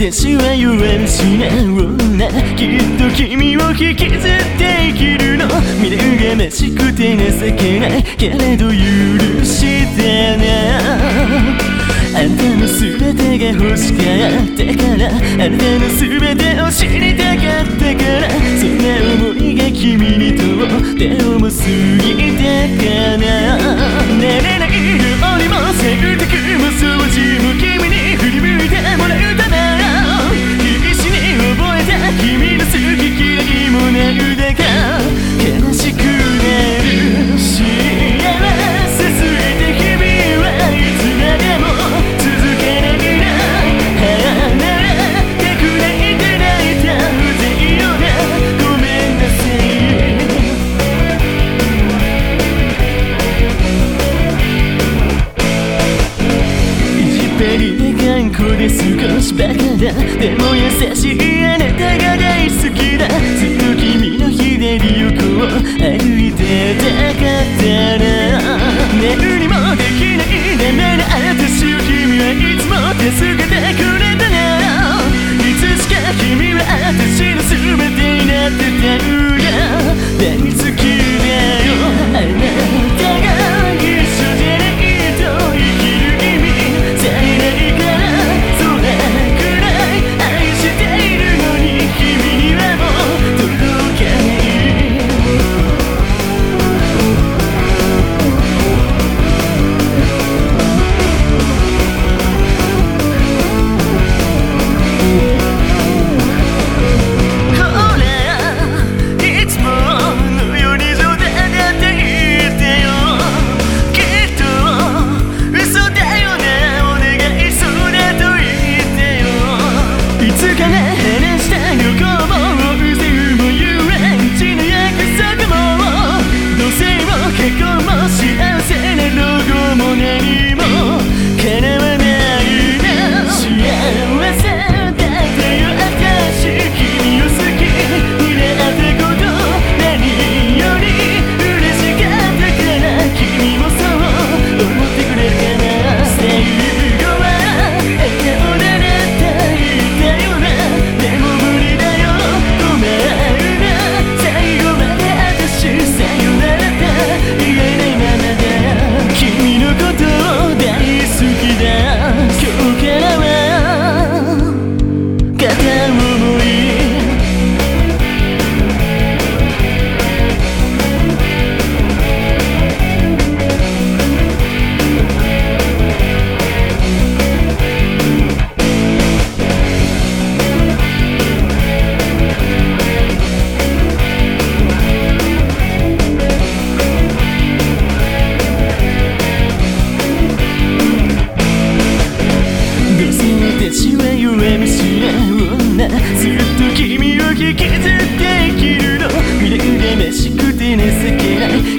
私は弱るしなきっと君を引きずって生きるの。未練がましくて情けない。けれど許してなあんたの全てが欲しかったから。あなたの全てを知りたかったから。そんな思いが君にとっても過ぎたかな。だでも優しいあなたが大好きだずっと君の左横を歩いてたかったら寝るにもできないダメな私を君はいつも助け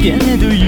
Give.